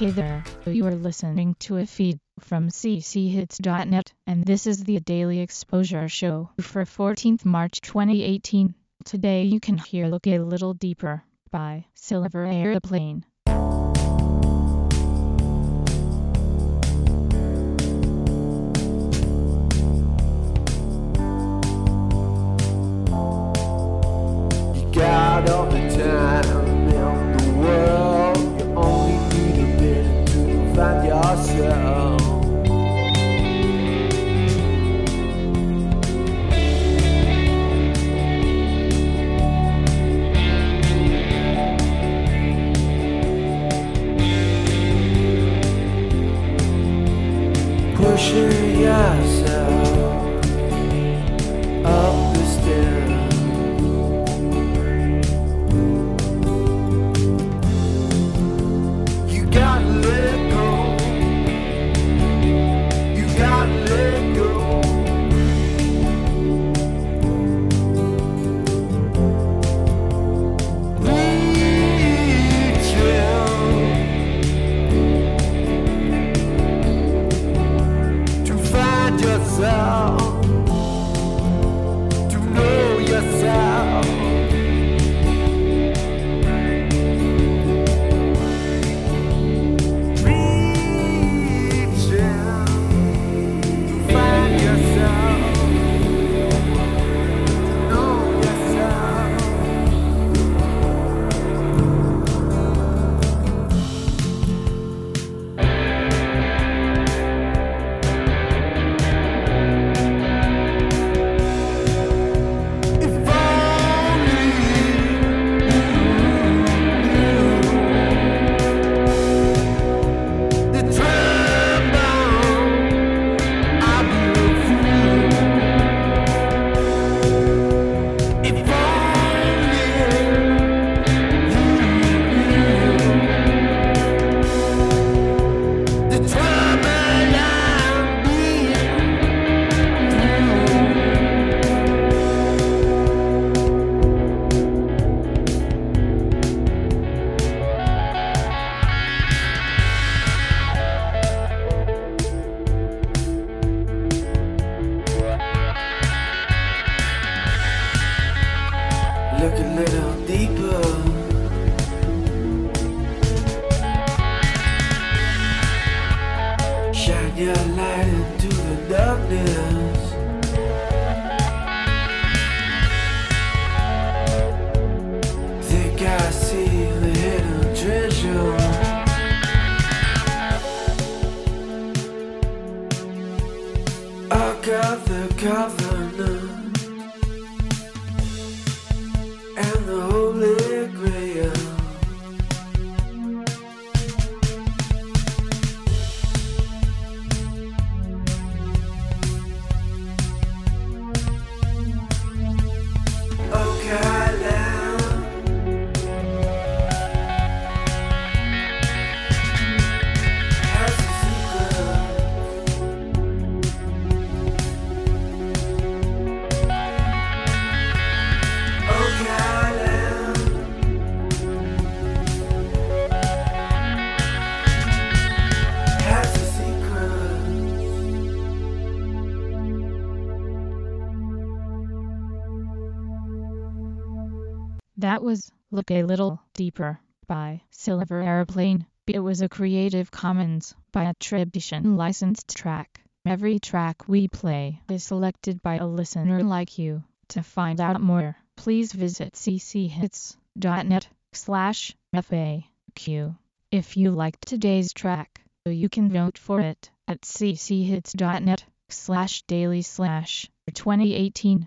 Hey there, you are listening to a feed from cchits.net, and this is the Daily Exposure Show for 14th March 2018. Today you can hear Look a Little Deeper by Silver Airplane. Pushing yourself Look a little deeper. Shine your light into the darkness. Think I see the hidden treasure. Ark of the Covenant That was Look a Little Deeper by Silver Airplane. It was a Creative Commons by attribution licensed track. Every track we play is selected by a listener like you. To find out more, please visit cchits.net slash FAQ. If you liked today's track, you can vote for it at cchits.net slash daily slash 2018